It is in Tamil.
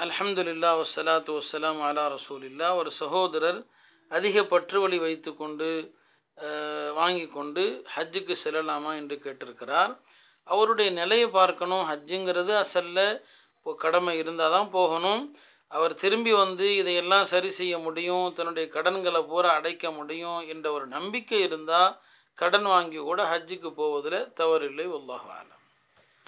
அல்ஹம்துலில்லா வசலாத்து வசலாம் அலா ரசூலில்லா ஒரு சகோதரர் அதிக பற்று வழி வைத்துக்கொண்டு கொண்டு வாங்கி கொண்டு ஹஜ்ஜுக்கு செல்லலாமா என்று கேட்டிருக்கிறார். அவருடைய நிலையை பார்க்கணும். ஹஜ்ஜுங்கிறது அசல்ல இப்போ கடமை இருந்தால் தான் போகணும். அவர் திரும்பி வந்து இதையெல்லாம் சரி செய்ய முடியும் தன்னுடைய கடன்களை பூரா அடைக்க முடியும் என்ற ஒரு நம்பிக்கை இருந்தால் கடன் வாங்கி கூட ஹஜ்ஜுக்கு போவதில் தவறில்லை. வல்லாஹ்